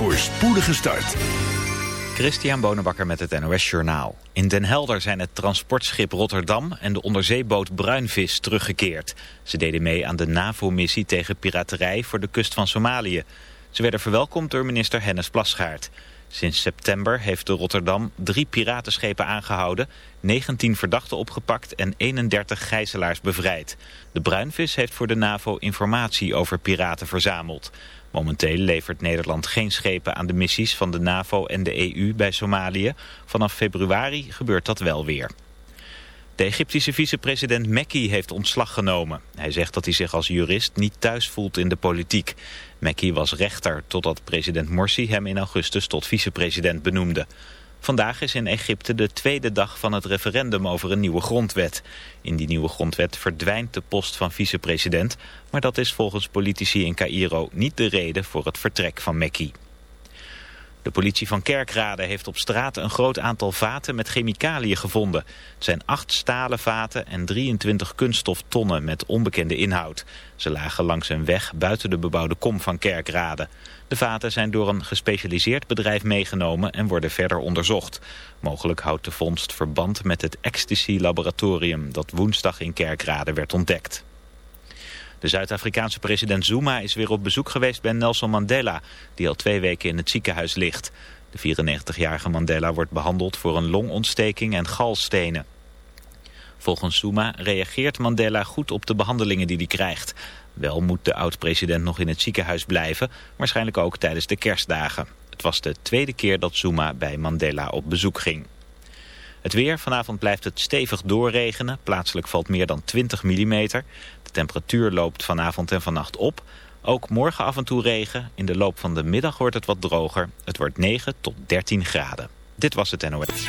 voor spoedige start. Christian Bonenbakker met het NOS Journaal. In Den Helder zijn het transportschip Rotterdam en de onderzeeboot Bruinvis teruggekeerd. Ze deden mee aan de NAVO-missie tegen piraterij voor de kust van Somalië. Ze werden verwelkomd door minister Hennis Plasgaard. Sinds september heeft de Rotterdam drie piratenschepen aangehouden, 19 verdachten opgepakt en 31 gijzelaars bevrijd. De Bruinvis heeft voor de NAVO informatie over piraten verzameld. Momenteel levert Nederland geen schepen aan de missies van de NAVO en de EU bij Somalië. Vanaf februari gebeurt dat wel weer. De Egyptische vicepresident Mekki heeft ontslag genomen. Hij zegt dat hij zich als jurist niet thuis voelt in de politiek. Mekki was rechter totdat president Morsi hem in augustus tot vicepresident benoemde. Vandaag is in Egypte de tweede dag van het referendum over een nieuwe grondwet. In die nieuwe grondwet verdwijnt de post van vicepresident... maar dat is volgens politici in Cairo niet de reden voor het vertrek van Mekki. De politie van Kerkrade heeft op straat een groot aantal vaten met chemicaliën gevonden. Het zijn acht stalen vaten en 23 kunststoftonnen met onbekende inhoud. Ze lagen langs een weg buiten de bebouwde kom van Kerkrade. De vaten zijn door een gespecialiseerd bedrijf meegenomen en worden verder onderzocht. Mogelijk houdt de vondst verband met het ecstasy-laboratorium dat woensdag in Kerkrade werd ontdekt. De Zuid-Afrikaanse president Zuma is weer op bezoek geweest bij Nelson Mandela, die al twee weken in het ziekenhuis ligt. De 94-jarige Mandela wordt behandeld voor een longontsteking en galstenen. Volgens Zuma reageert Mandela goed op de behandelingen die hij krijgt. Wel moet de oud-president nog in het ziekenhuis blijven, waarschijnlijk ook tijdens de kerstdagen. Het was de tweede keer dat Zuma bij Mandela op bezoek ging. Het weer, vanavond blijft het stevig doorregenen. Plaatselijk valt meer dan 20 mm. De temperatuur loopt vanavond en vannacht op. Ook morgen af en toe regen. In de loop van de middag wordt het wat droger. Het wordt 9 tot 13 graden. Dit was het NOS.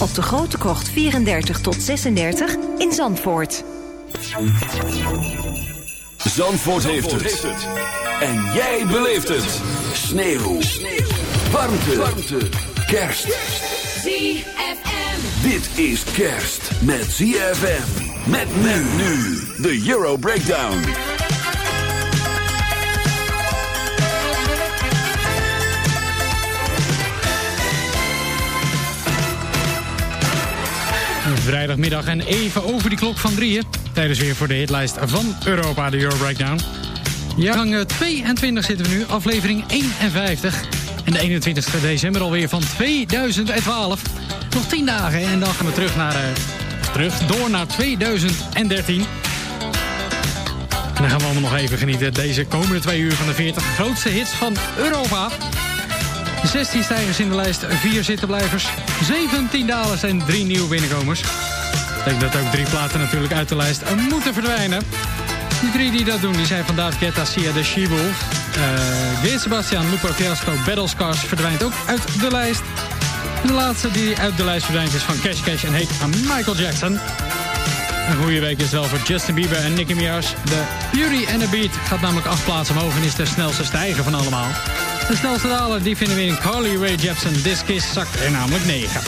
op de Grote Krocht 34 tot 36 in Zandvoort. Zandvoort, heeft, het. En jij beleeft het. Sneeuw. Warmte. Warmte. Kerst. ZFM. Dit is kerst met ZFM. Met men nu. De Euro Breakdown. Vrijdagmiddag en even over die klok van drieën. Tijdens weer voor de hitlijst van Europa, de Euro Breakdown. Jaargang eh, 22 zitten we nu, aflevering 51. En de 21 december alweer van 2012. Nog 10 dagen en dan gaan we terug naar... eh, terug, door naar 2013. En dan gaan we allemaal nog even genieten. Deze komende twee uur van de 40 grootste hits van Europa. 16 stijgers in de lijst, 4 zittenblijvers, 17 dalers en 3 nieuwe binnenkomers. Dat betekent dat ook drie platen natuurlijk uit de lijst moeten verdwijnen. Die drie die dat doen, die zijn van David Guetta, Sia de. Uh, Geert Sebastian, Lupo Fiasco, Battle Scars verdwijnt ook uit de lijst. En de laatste die uit de lijst verdwijnt is van Cash Cash en heet Michael Jackson. Een goede week is wel voor Justin Bieber en Nicki Minaj. De Beauty and the Beat gaat namelijk acht plaatsen omhoog en is de snelste stijger van allemaal. De snelste daler die vinden we in Carly Rae Jepsen. This Kiss zakt er namelijk 9.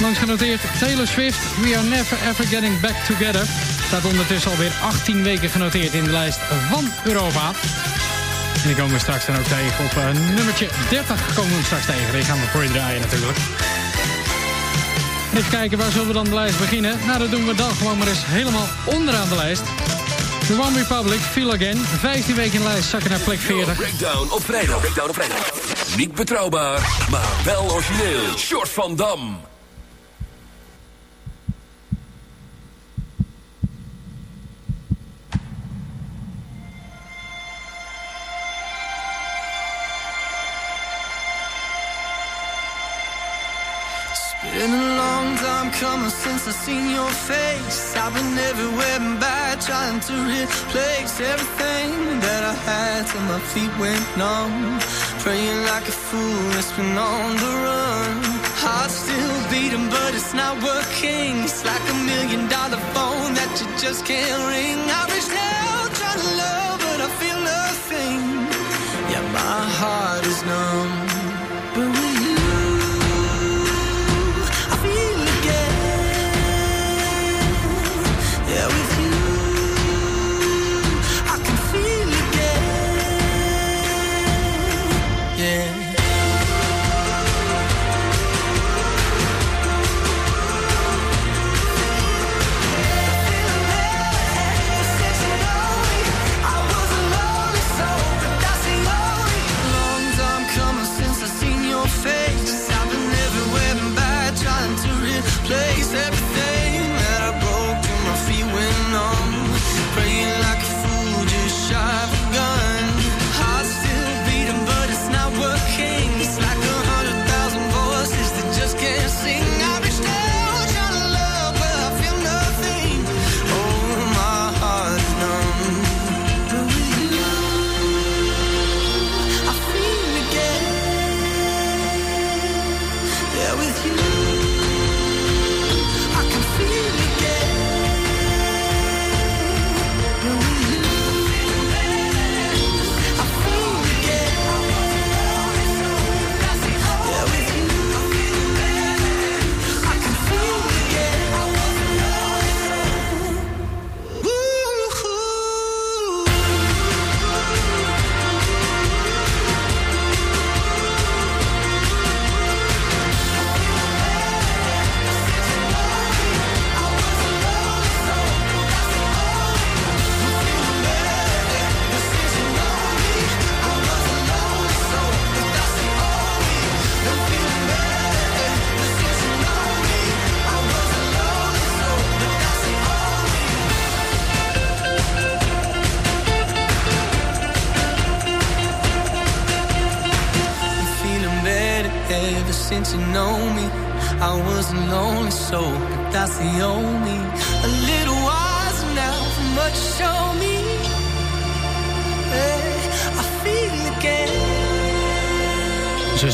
Langs genoteerd Taylor Swift, We Are Never Ever Getting Back Together. Staat ondertussen alweer 18 weken genoteerd in de lijst van Europa. En die komen we straks dan ook tegen. Op uh, nummertje 30 komen we straks tegen. Die gaan we voor je draaien natuurlijk. Even kijken, waar zullen we dan de lijst beginnen? Nou, dat doen we dan gewoon maar eens helemaal onderaan de lijst. The One Republic, Feel Again. 15 weken in lijst, zakken naar plek 40. Breakdown op vrijdag. Breakdown op vrijdag. Niet betrouwbaar, maar wel origineel. Short van Dam. Been a long time coming since I seen your face. I've been everywhere and back, trying to replace everything that I had till my feet went numb. Praying like a fool, it's been on the run. Heart still beating, but it's not working. It's like a million dollar phone that you just can't ring. I reached out trying to love, but I feel nothing. Yeah, my heart is numb.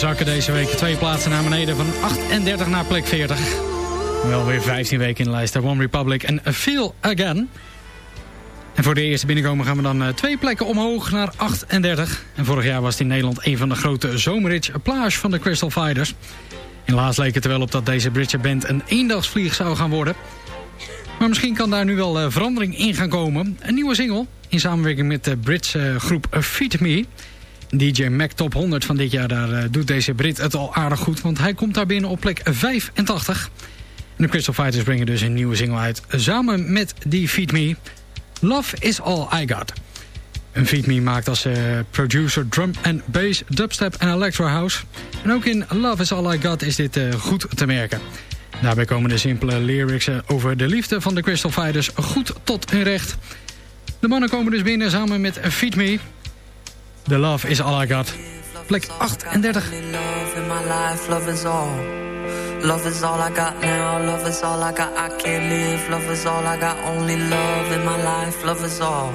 Zakken deze week twee plaatsen naar beneden van 38 naar plek 40. Wel weer 15 weken in de lijst. One Republic en Feel Again. En voor de eerste binnenkomen gaan we dan eh, twee plekken omhoog naar 38. En vorig jaar was het in Nederland een van de grote zomerrits plage van de Crystal Fighters. Helaas leek het er wel op dat deze Britse band een eendagsvlieg zou gaan worden. Maar misschien kan daar nu wel eh, verandering in gaan komen. Een nieuwe single in samenwerking met de Britse groep Feed Me. DJ Mac Top 100 van dit jaar, daar eh, doet deze Brit het al aardig goed. Want hij komt daar binnen op plek 85. En de Crystal Fighters brengen dus een nieuwe single uit. Samen met die Feed Me. Love is all I got. En Feed Me maakt als eh, producer drum en bass, dubstep en electro house. En ook in Love is all I got is dit eh, goed te merken. Daarbij komen de simpele lyrics over de liefde van de Crystal Fighters goed tot hun recht. De mannen komen dus binnen samen met Feed Me. The Love is all I got. Plek 38. Love is all. All I got now, love is all I got. I can't live, love is all I got. Only love in my life, love is all.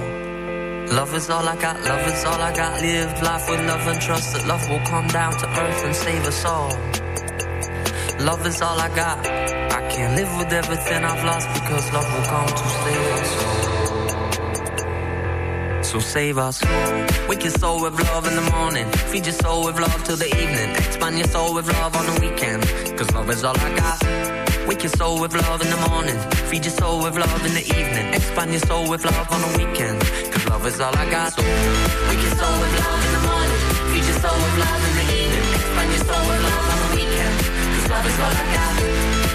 Love is all I got, love is all I got. Live life with love and trust that love will come down to earth and save us all. Love is all I got. I can't live with everything I've lost because love will come to save us So save us. Wake your soul with love in the morning. Feed your soul with love till the evening. Expand your soul with love on the weekend. Cause love is all I got. Wake your soul with love in the morning. Feed your soul with love in the evening. Expand your soul with love on the weekend. Cause love is all I got. So wake your soul with love in the morning. Feed your soul with love in the evening. Expand your soul with love on the weekend. Cause love is all I got.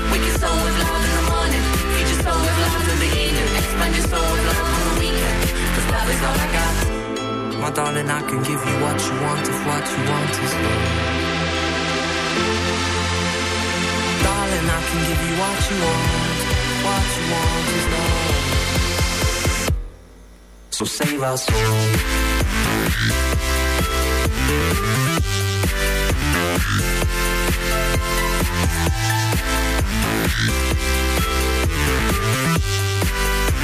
Wake your soul with love in the morning. Feed your soul with love in the evening. Expand your soul with love is all I got. My darling, I can give you what you want if what you want is love. Darling, I can give you what you want. What you want is love. So save our soul.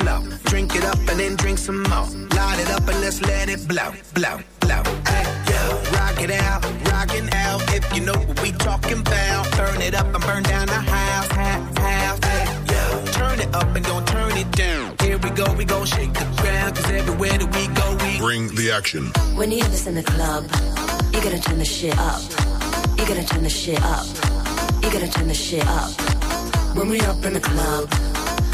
Flow. Drink it up and then drink some more. Light it up and let's let it blow, blow, blow. Hey, yo. Rock it out, rockin' out. If you know what we talking about. Burn it up and burn down the house, house, house. Hey, yo. Turn it up and don't turn it down. Here we go, we gon' shake the ground. Cause everywhere that we go, we Bring the action. When you hear this in the club, you gotta turn the shit up. You gotta turn the shit up. You gotta turn the shit up. When we up in the club,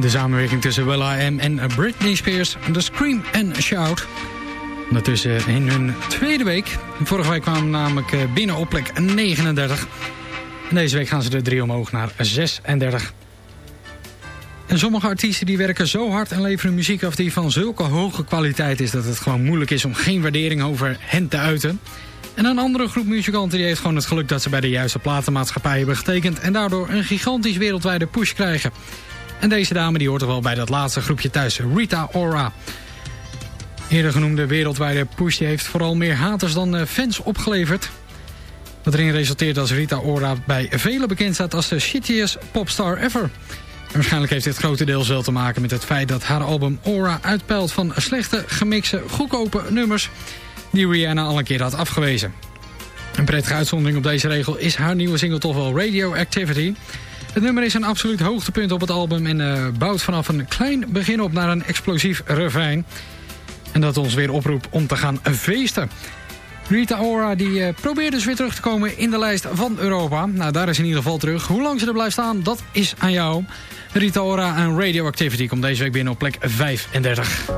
De samenwerking tussen Will I Am en Britney Spears, de Scream and Shout. Ondertussen in hun tweede week. Vorige week kwamen namelijk eh, binnen op plek 39. En deze week gaan ze er drie omhoog naar 36. En sommige artiesten die werken zo hard en leveren muziek af die van zulke hoge kwaliteit is... dat het gewoon moeilijk is om geen waardering over hen te uiten. En een andere groep muzikanten die heeft gewoon het geluk dat ze bij de juiste platenmaatschappij hebben getekend... en daardoor een gigantisch wereldwijde push krijgen. En deze dame die hoort toch wel bij dat laatste groepje thuis, Rita Ora. Eerder genoemde wereldwijde push heeft vooral meer haters dan eh, fans opgeleverd. Wat erin resulteert als Rita Ora bij velen bekend staat als de shittiest popstar ever. En waarschijnlijk heeft dit grotendeels wel te maken met het feit dat haar album Aura uitpeilt van slechte, gemixte, goedkope nummers die Rihanna al een keer had afgewezen. Een prettige uitzondering op deze regel is haar nieuwe single toch wel Radioactivity. Het nummer is een absoluut hoogtepunt op het album en eh, bouwt vanaf een klein begin op naar een explosief refrein. En dat ons weer oproept om te gaan feesten. Rita Ora die eh, probeert dus weer terug te komen in de lijst van Europa. Nou, daar is in ieder geval terug. Hoe lang ze er blijft staan, dat is aan jou. Rita Ora en Radioactivity komt deze week binnen op plek 35.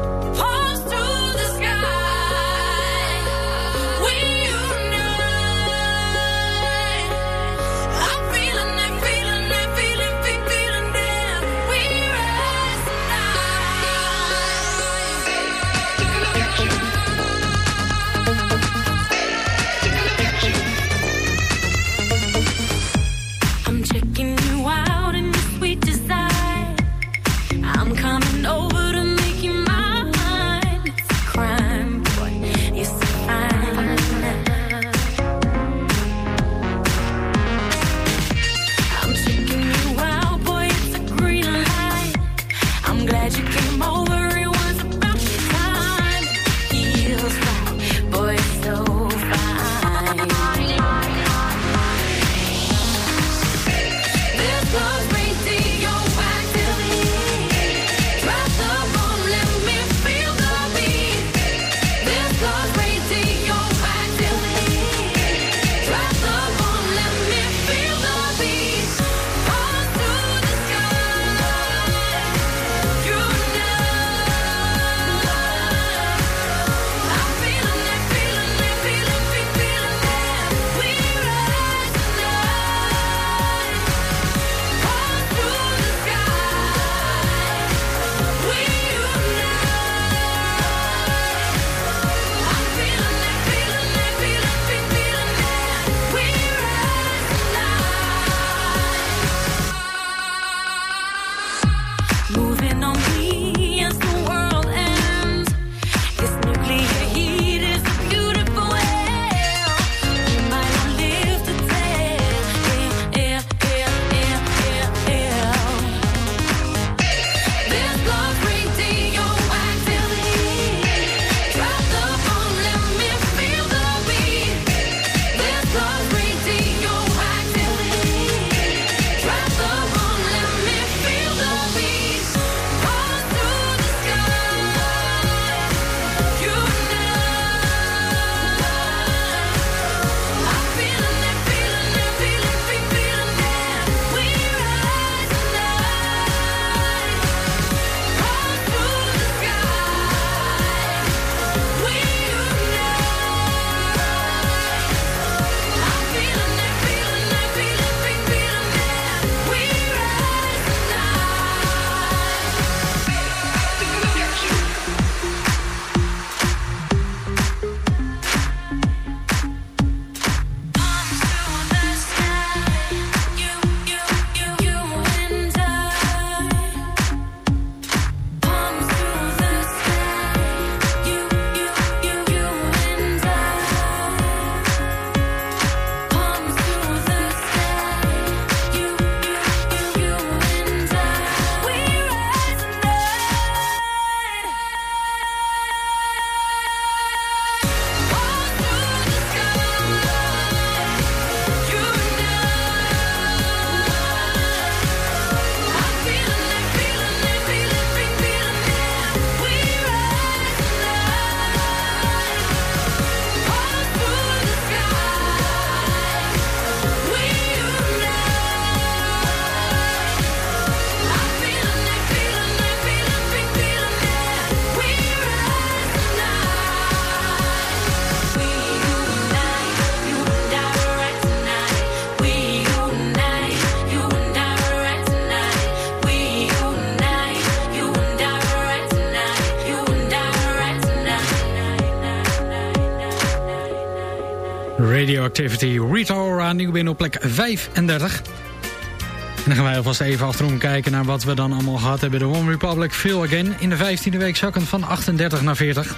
Radioactivity Rita Ora, nieuw binnen op plek 35. En dan gaan wij alvast even achterom kijken naar wat we dan allemaal gehad hebben. De One Republic Feel Again in de 15e week zakken van 38 naar 40.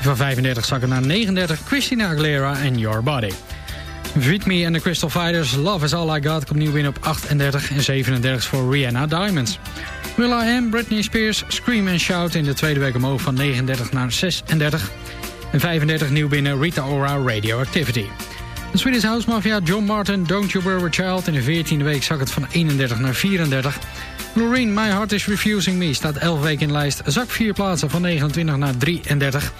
Van 35 zakken naar 39 Christina Aguilera en Your Body. Feed Me and the Crystal Fighters Love is All I Got komt nieuw binnen op 38 en 37 voor Rihanna Diamonds. Will I Am, Britney Spears, Scream and Shout in de tweede week omhoog van 39 naar 36. En 35 nieuw binnen Rita Ora Radioactivity. De Swedish House Mafia John Martin Don't You Worry Child in de 14e week zak het van 31 naar 34. Loreen My Heart Is Refusing Me staat 11 weken in lijst, zak 4 plaatsen van 29 naar 33.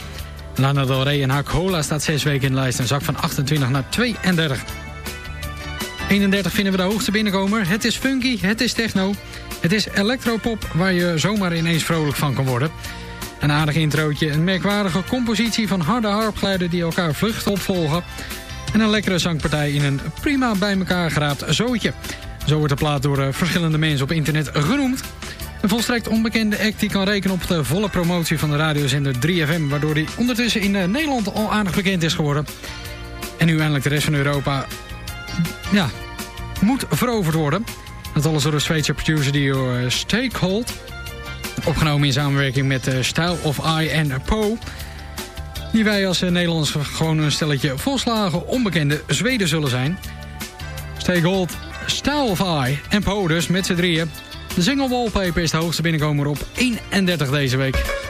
Lana Del Rey en Hakola staat 6 weken in lijst en zak van 28 naar 32. 31 vinden we de hoogste binnenkomer. Het is funky, het is techno. Het is electropop waar je zomaar ineens vrolijk van kan worden. Een aardig introotje, een merkwaardige compositie van harde harpgeluiden die elkaar vlucht opvolgen. En een lekkere zangpartij in een prima bij elkaar geraapt zootje. Zo wordt de plaat door eh, verschillende mensen op internet genoemd. Een volstrekt onbekende act die kan rekenen op de volle promotie van de radiozender 3FM... waardoor die ondertussen in eh, Nederland al aardig bekend is geworden. En nu eindelijk de rest van Europa ja, moet veroverd worden. Dat alles door de Zweedse producer duo uh, Stakehold. Opgenomen in samenwerking met Style of I en Poe. Die wij als uh, Nederlands gewoon een stelletje volslagen onbekende Zweden zullen zijn. Stakehold, Style en Poe dus met z'n drieën. De single Wallpaper is de hoogste binnenkomer op 31 deze week.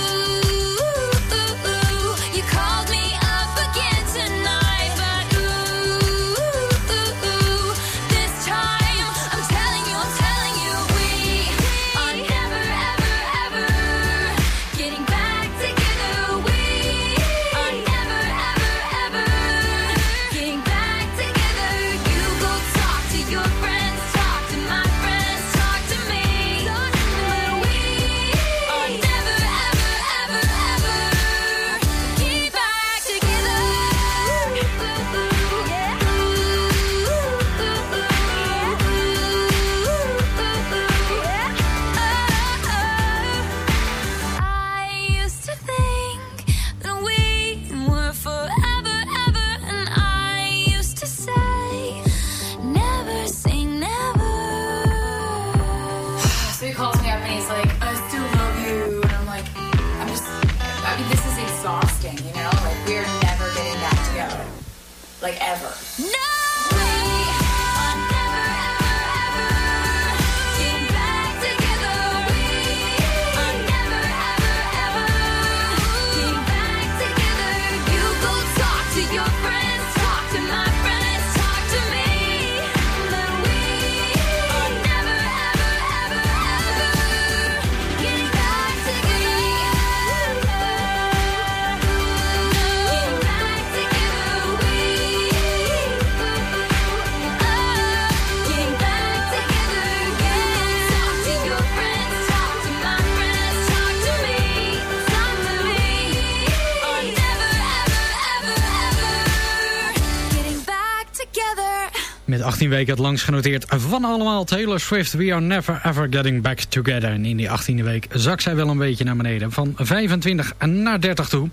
Met 18 weken het langst genoteerd van allemaal Taylor Swift. We are never ever getting back together. En in die 18e week zak zij wel een beetje naar beneden. Van 25 naar 30 toe.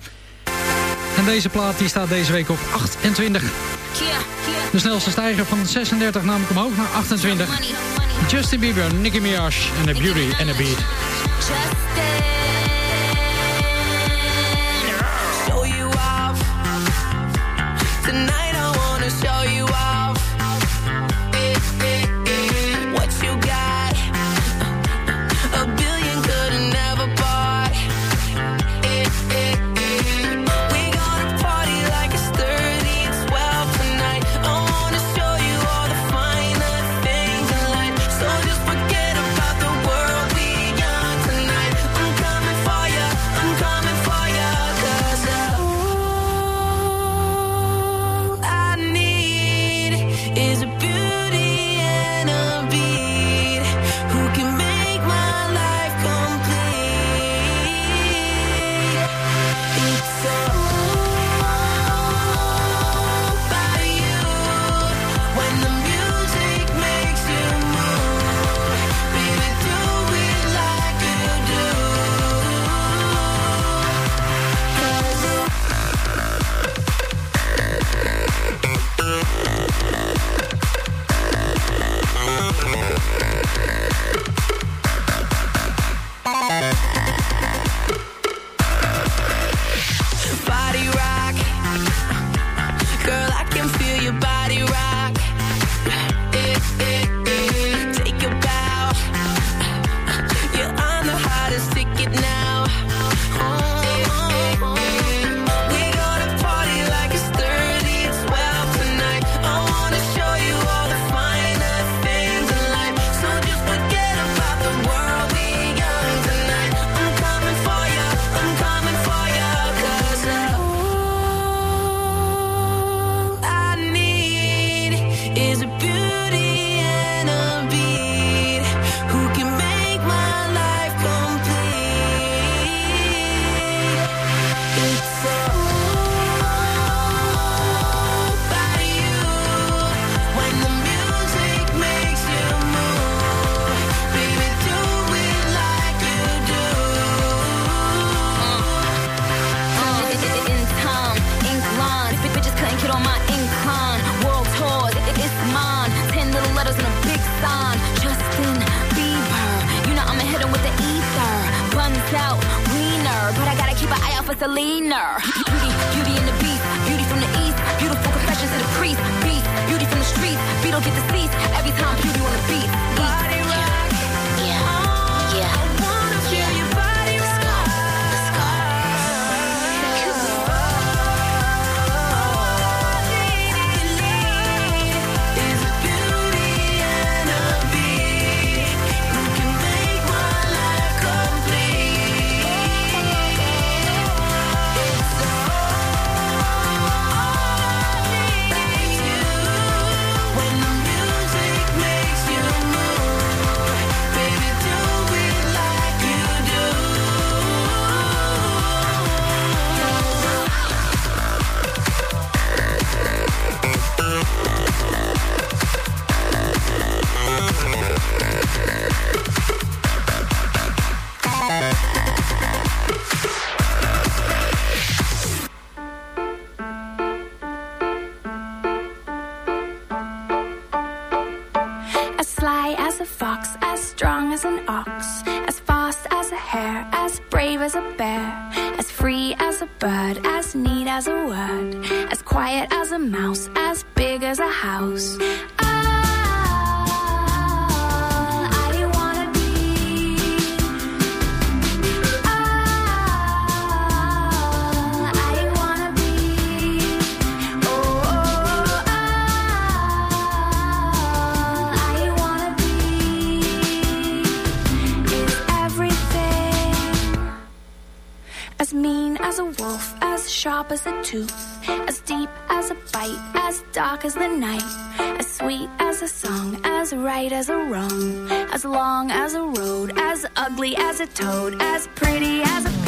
En deze plaat die staat deze week op 28. De snelste stijger van 36 namelijk omhoog naar 28. Justin Bieber, Nicki Minaj en The Beauty and the Beat. Everything. As mean as a wolf, as sharp as a tooth, as deep as a bite, dark as the night, as sweet as a song, as right as a wrong, as long as a road, as ugly as a toad, as pretty as a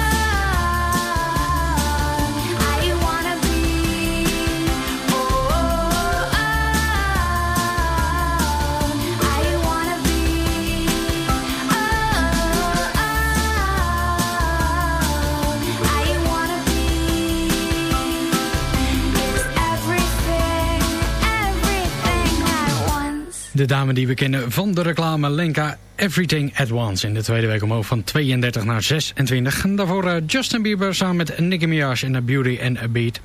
De dame die we kennen van de reclame Lenka Everything at Once. In de tweede week omhoog van 32 naar 26. En daarvoor eh, Justin Bieber samen met Nicki Minaj en A Beauty and a Beat.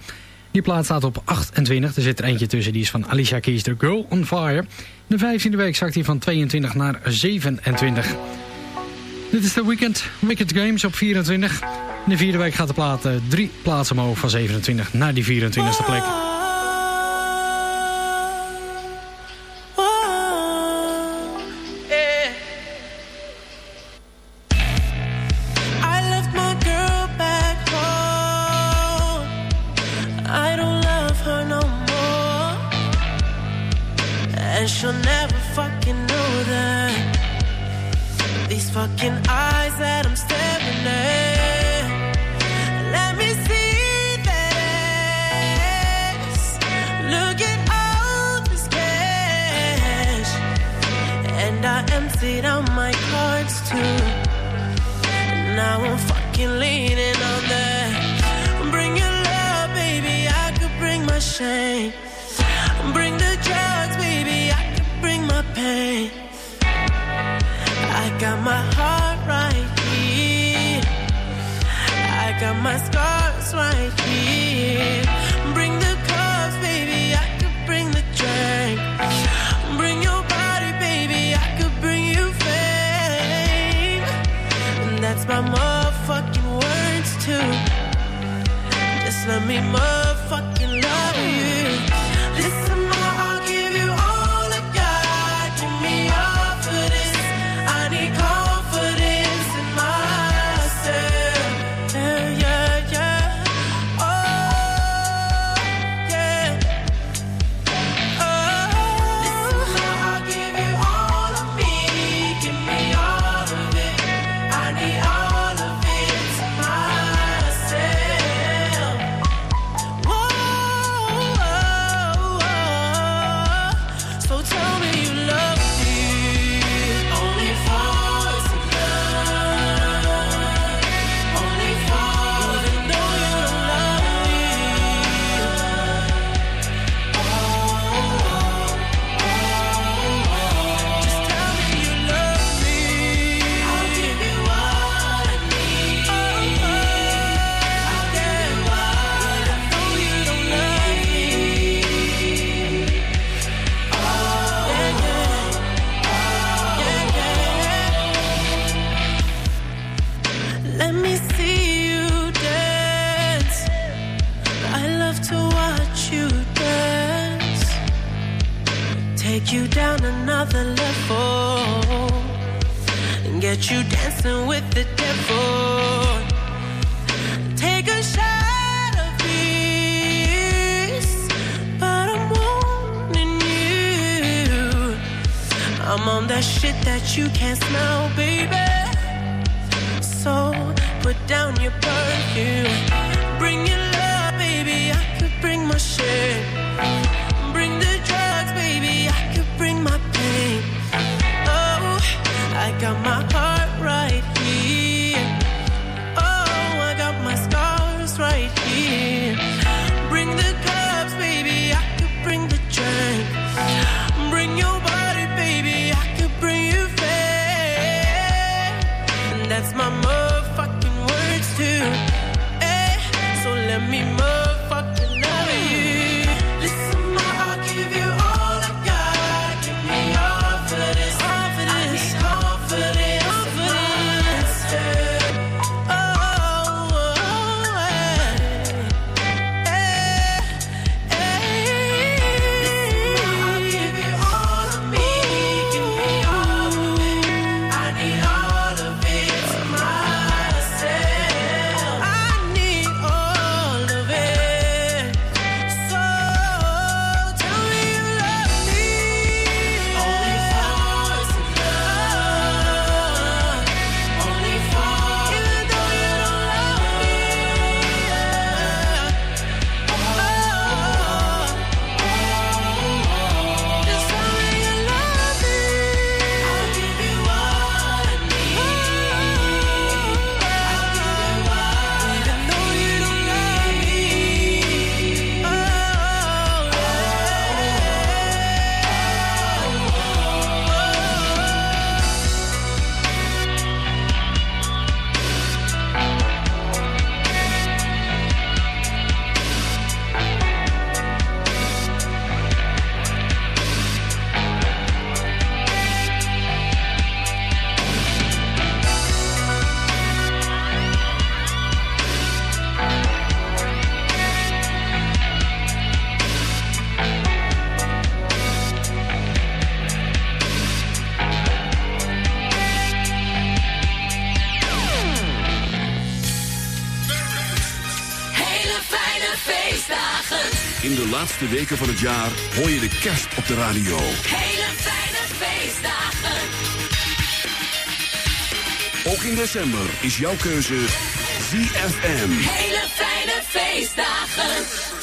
Die plaat staat op 28. Er zit er eentje tussen, die is van Alicia Keys, The Girl on Fire. De 15e week zakt hij van 22 naar 27. Dit is de Weekend Wicked Games op 24. In de vierde week gaat de plaat eh, drie plaatsen omhoog van 27 naar die 24e plek. put down your perfume. Bring your love, baby, I could bring my shame. Bring the drugs, baby, I could bring my pain. Oh, I got my laatste weken van het jaar hoor je de kerst op de radio. Hele fijne feestdagen. Ook in december is jouw keuze VFM. Hele fijne feestdagen.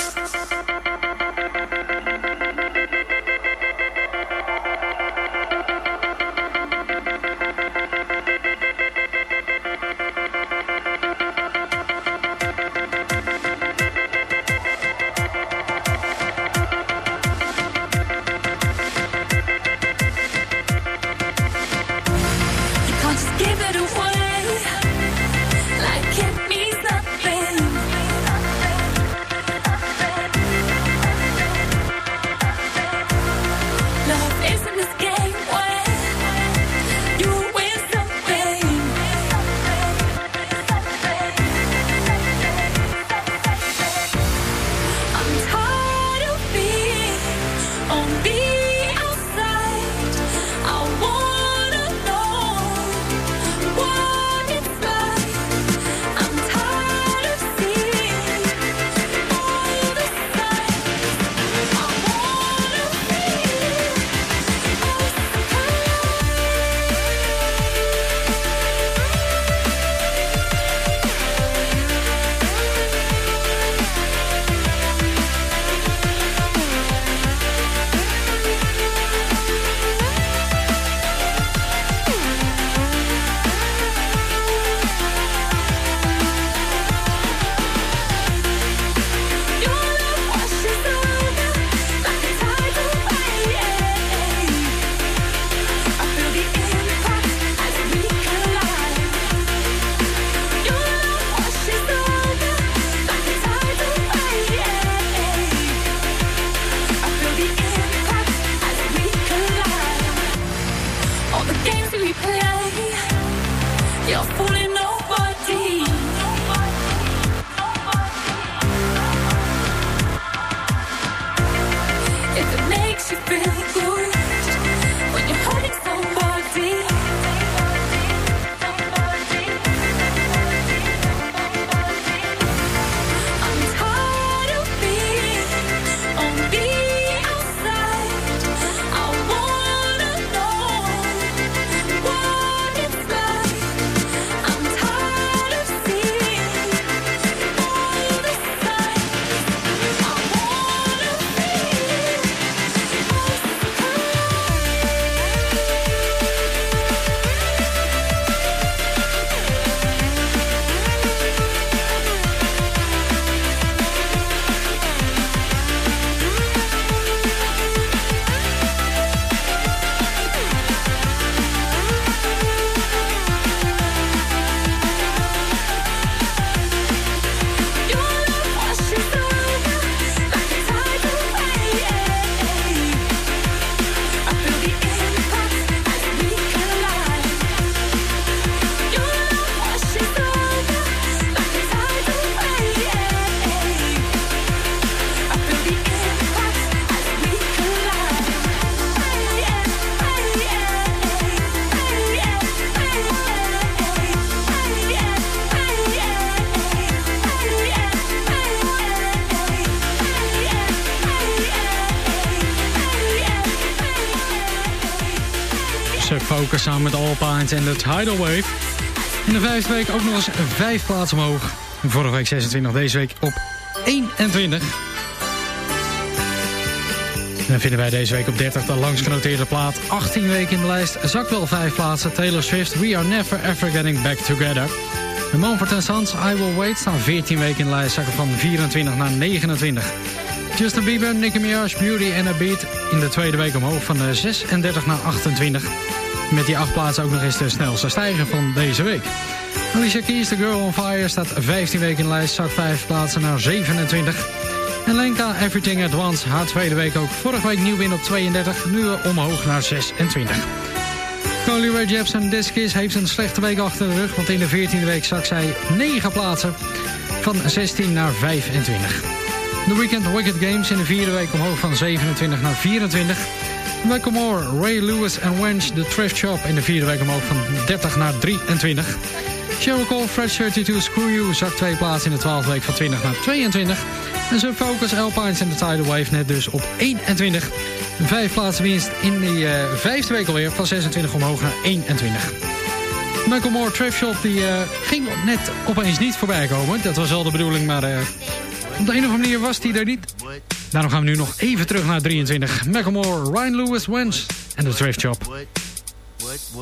En de Tidal Wave. In de vijfde week ook nog eens vijf plaatsen omhoog. Vorige week 26, deze week op 21. En dan vinden wij deze week op 30 de langst genoteerde plaat. 18 weken in de lijst, zakt wel 5 plaatsen. Taylor Swift, We Are Never Ever Getting Back Together. De Mumford Sons, I Will Wait, staan 14 weken in de lijst. Zakken van 24 naar 29. Justin Bieber, Nicki Minaj, Beauty and a Beat. In de tweede week omhoog van 36 naar 28. Met die 8 plaatsen ook nog eens de snelste stijger van deze week. Alicia Keys, The Girl on Fire, staat 15 weken in de lijst. Zakt 5 plaatsen naar 27. En Lenka, Everything at Once, haar tweede week ook. Vorige week nieuw win op 32, nu omhoog naar 26. Carly Rae Jepsen, This Kiss, heeft een slechte week achter de rug... want in de 14e week zak zij 9 plaatsen van 16 naar 25. The Weekend Wicked Games in de vierde week omhoog van 27 naar 24. Macklemore, Ray Lewis en Wench, The Thrift Shop... in de vierde week omhoog van 30 naar 23. Sheryl Cole, Fresh 32, Screw You... zakt twee plaatsen in de 12e week van 20 naar 22... En zijn Focus, Alpines en de Tidal Wave net dus op 21. Vijf plaatsen winst in de uh, vijfde week alweer. Van 26 omhoog naar 21. Michael Moore Thrift Shop die, uh, ging net opeens niet voorbij komen. Dat was wel de bedoeling, maar uh, op de een of andere manier was hij er niet. Daarom gaan we nu nog even terug naar 23. Michael Moore, Ryan Lewis, Wens en de Thrift Shop. What,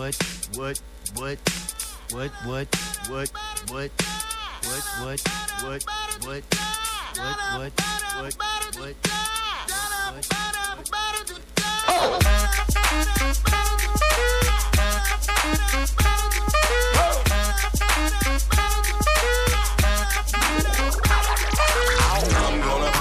I'm gonna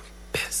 Biz.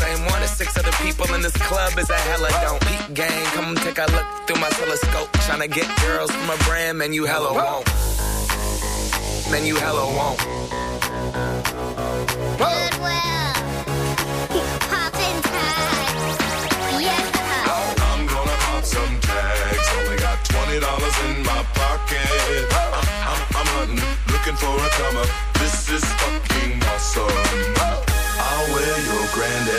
same one as six other people in this club is a hella don't. Peak gang, come take a look through my telescope. Tryna get girls from a brand, man, you hella won't. Man, you hella won't. I'm gonna pop some tags. Only got twenty dollars in my pocket. I'm, I'm, I'm hunting, looking for a come up. This is fucking awesome.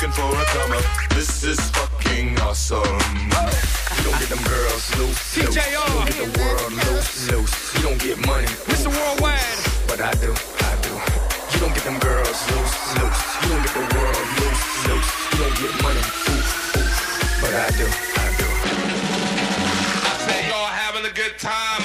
Looking for a come up. This is fucking awesome. You don't get them girls loose, loose. You don't get the world loose, loose. You don't get money, Mr. Worldwide. But I do, I do. You don't get them girls loose, loose. You don't get the world loose, loose. You don't get money, ooh, ooh. But I do, I do. I say y'all having a good time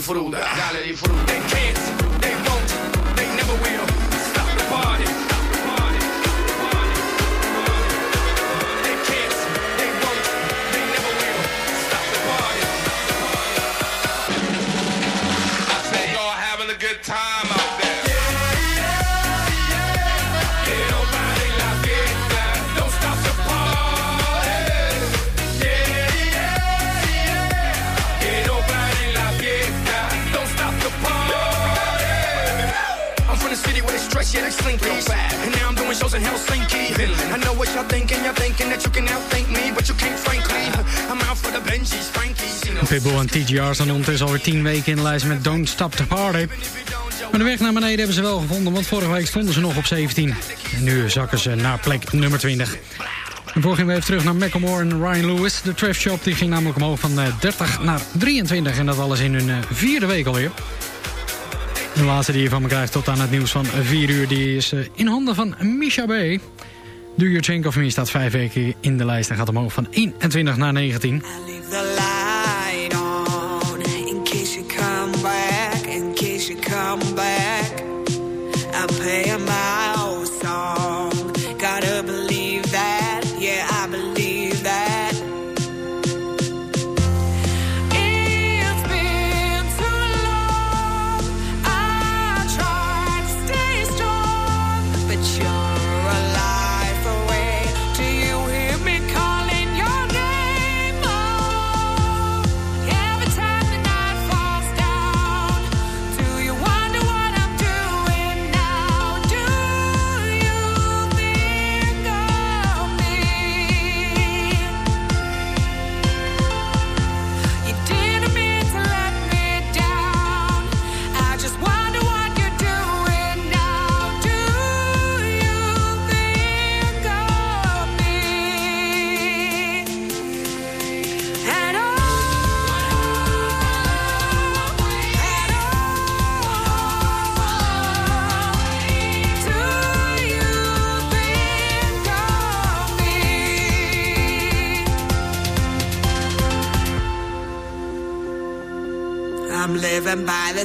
azúcar. Dale disfruta, Helsinki. I know what y'all thinking, thinking that you me, but you can't. I'm out for the. Pitbull en TGR staan ondertussen alweer 10 weken in de lijst met Don't Stop the Party. Maar de weg naar beneden hebben ze wel gevonden, want vorige week stonden ze nog op 17. En nu zakken ze naar plek nummer 20. En voor gingen we even terug naar Macklemore en Ryan Lewis. De Trash Shop die ging namelijk omhoog van eh, 30 naar 23. En dat alles in hun eh, vierde week alweer. De laatste die je van me krijgt tot aan het nieuws van 4 uur... die is eh, in handen van Misha B. Do You Think Of Me staat vijf weken in de lijst... en gaat omhoog van 21 naar 19.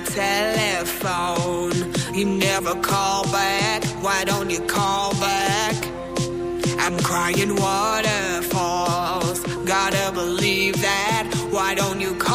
Telephone. You never call back. Why don't you call back? I'm crying waterfalls. Gotta believe that. Why don't you call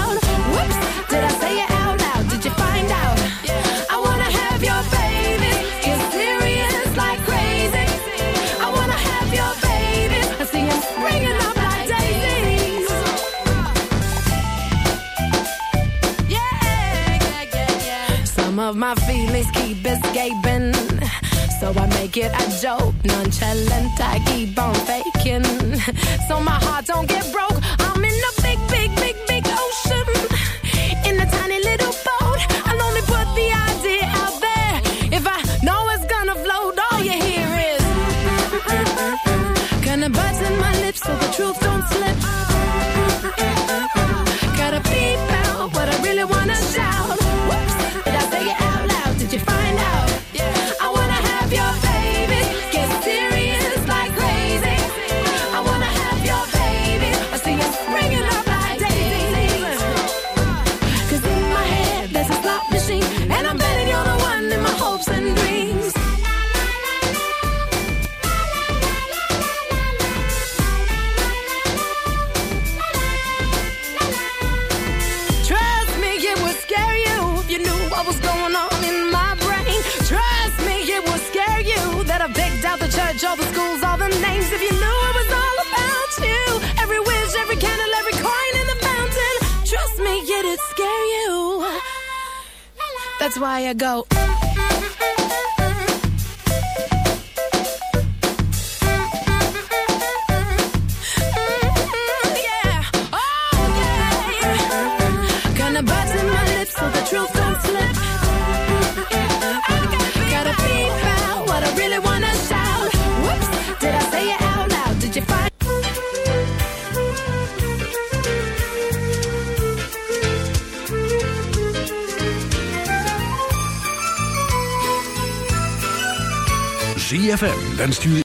Of my feelings keep escaping. So I make it a joke, nonchalant. I keep on faking. So my heart don't get broke. I'm in a big, big, big, big ocean. In a tiny little boat. I'll only put the idea out there. If I know it's gonna float, all you hear is. Gonna button my lips so the truth don't slip. Gotta beep out what I really wanna shout. Why I go. 3FM.